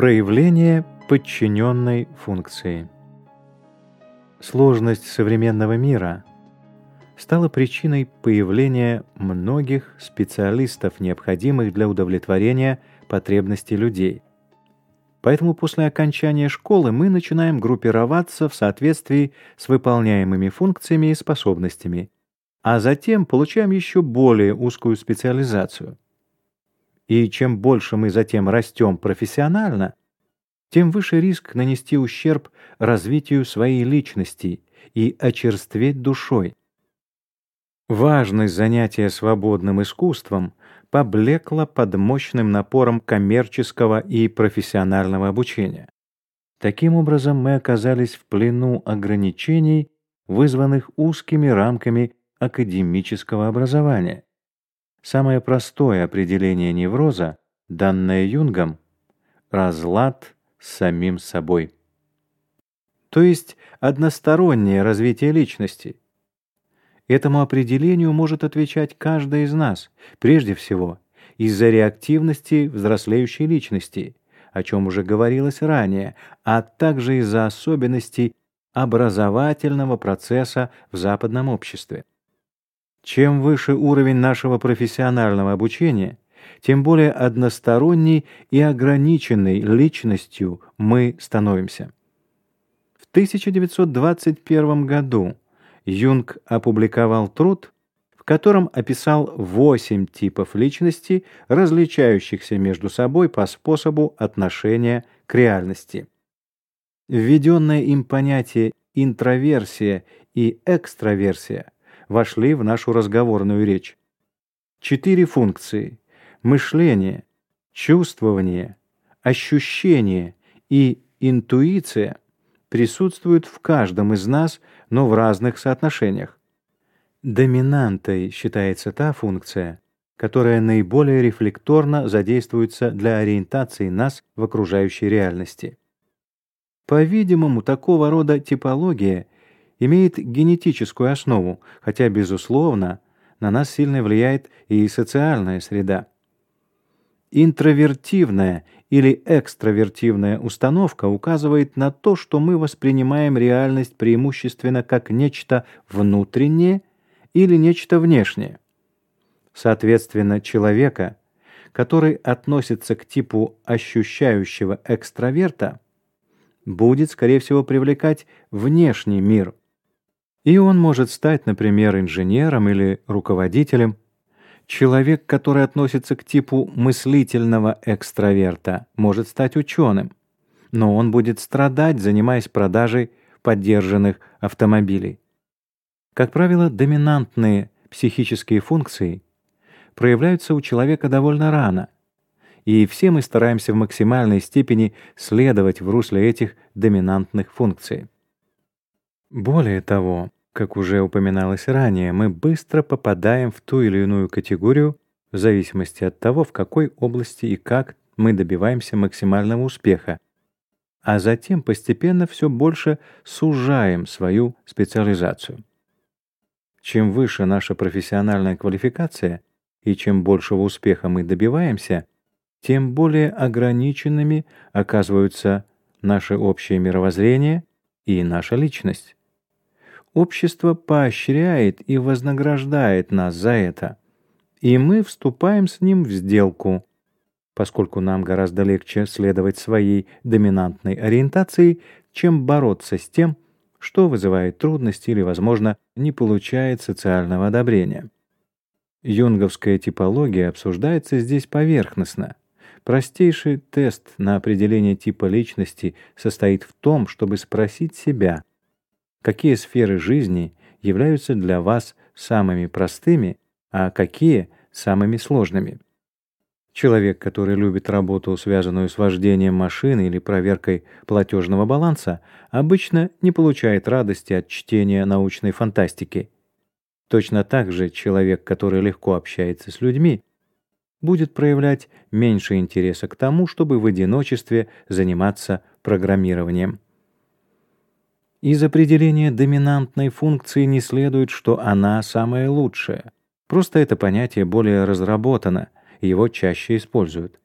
Проявление подчиненной функции. Сложность современного мира стала причиной появления многих специалистов, необходимых для удовлетворения потребностей людей. Поэтому после окончания школы мы начинаем группироваться в соответствии с выполняемыми функциями и способностями, а затем получаем еще более узкую специализацию. И чем больше мы затем растем профессионально, тем выше риск нанести ущерб развитию своей личности и очерстветь душой. Важность занятия свободным искусством поблекла под мощным напором коммерческого и профессионального обучения. Таким образом, мы оказались в плену ограничений, вызванных узкими рамками академического образования. Самое простое определение невроза, данное Юнгом, разлад с самим собой. То есть одностороннее развитие личности. Этому определению может отвечать каждый из нас, прежде всего, из-за реактивности взрослеющей личности, о чем уже говорилось ранее, а также из-за особенностей образовательного процесса в западном обществе. Чем выше уровень нашего профессионального обучения, тем более односторонней и ограниченной личностью мы становимся. В 1921 году Юнг опубликовал труд, в котором описал восемь типов личности, различающихся между собой по способу отношения к реальности. Введенное им понятие интроверсия и экстраверсия вошли в нашу разговорную речь. Четыре функции мышление, чувствование, ощущение и интуиция присутствуют в каждом из нас, но в разных соотношениях. Доминантой считается та функция, которая наиболее рефлекторно задействуется для ориентации нас в окружающей реальности. По-видимому, такого рода типология имеет генетическую основу, хотя, безусловно, на нас сильно влияет и социальная среда. Интровертивная или экстравертивная установка указывает на то, что мы воспринимаем реальность преимущественно как нечто внутреннее или нечто внешнее. Соответственно, человека, который относится к типу ощущающего экстраверта, будет, скорее всего, привлекать внешний мир. И он может стать, например, инженером или руководителем, Человек, который относится к типу мыслительного экстраверта, может стать ученым, но он будет страдать, занимаясь продажей поддержанных автомобилей. Как правило, доминантные психические функции проявляются у человека довольно рано, и все мы стараемся в максимальной степени следовать в русле этих доминантных функций. Более того, как уже упоминалось ранее, мы быстро попадаем в ту или иную категорию в зависимости от того, в какой области и как мы добиваемся максимального успеха, а затем постепенно все больше сужаем свою специализацию. Чем выше наша профессиональная квалификация и чем большего успеха мы добиваемся, тем более ограниченными оказываются наше общее мировоззрение и наша личность. Общество поощряет и вознаграждает нас за это, и мы вступаем с ним в сделку, поскольку нам гораздо легче следовать своей доминантной ориентации, чем бороться с тем, что вызывает трудности или, возможно, не получает социального одобрения. Юнговская типология обсуждается здесь поверхностно. Простейший тест на определение типа личности состоит в том, чтобы спросить себя, какие сферы жизни являются для вас самыми простыми, а какие самыми сложными. Человек, который любит работу, связанную с вождением машины или проверкой платежного баланса, обычно не получает радости от чтения научной фантастики. Точно так же человек, который легко общается с людьми, будет проявлять меньше интереса к тому, чтобы в одиночестве заниматься программированием. Из определения доминантной функции не следует, что она самая лучшая. Просто это понятие более разработано, его чаще используют.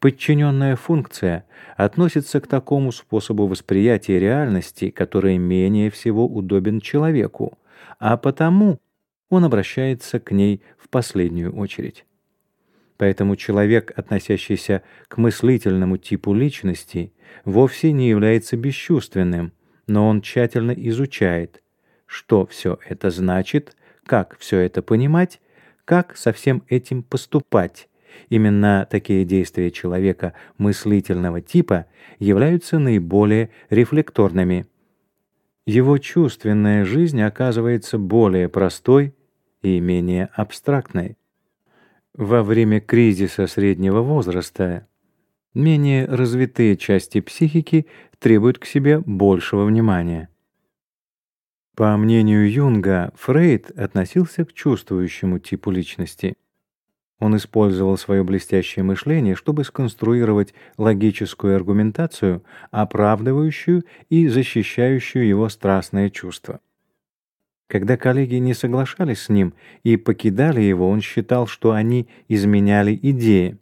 Подчиненная функция относится к такому способу восприятия реальности, который менее всего удобен человеку, а потому он обращается к ней в последнюю очередь. Поэтому человек, относящийся к мыслительному типу личности, вовсе не является бесчувственным, но он тщательно изучает, что все это значит, как все это понимать, как со всем этим поступать. Именно такие действия человека мыслительного типа являются наиболее рефлекторными. Его чувственная жизнь оказывается более простой и менее абстрактной. Во время кризиса среднего возраста менее развитые части психики требуют к себе большего внимания. По мнению Юнга, Фрейд относился к чувствующему типу личности. Он использовал свое блестящее мышление, чтобы сконструировать логическую аргументацию, оправдывающую и защищающую его страстные чувства. Когда коллеги не соглашались с ним и покидали его, он считал, что они изменяли идеи.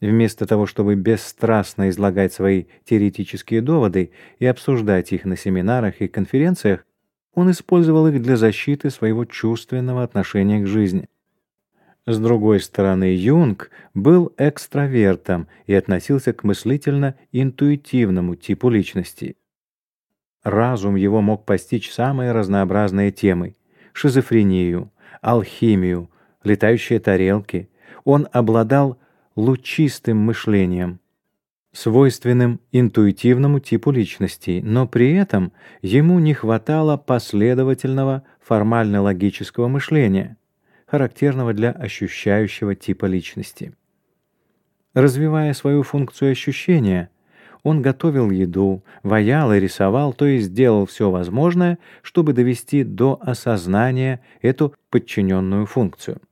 Вместо того, чтобы бесстрастно излагать свои теоретические доводы и обсуждать их на семинарах и конференциях, он использовал их для защиты своего чувственного отношения к жизни. С другой стороны, Юнг был экстравертом и относился к мыслительно-интуитивному типу личности. Разум его мог постичь самые разнообразные темы: шизофрению, алхимию, летающие тарелки. Он обладал лучистым мышлением, свойственным интуитивному типу личности, но при этом ему не хватало последовательного формально-логического мышления, характерного для ощущающего типа личности. Развивая свою функцию ощущения, он готовил еду, ваял и рисовал, то есть делал все возможное, чтобы довести до осознания эту подчиненную функцию.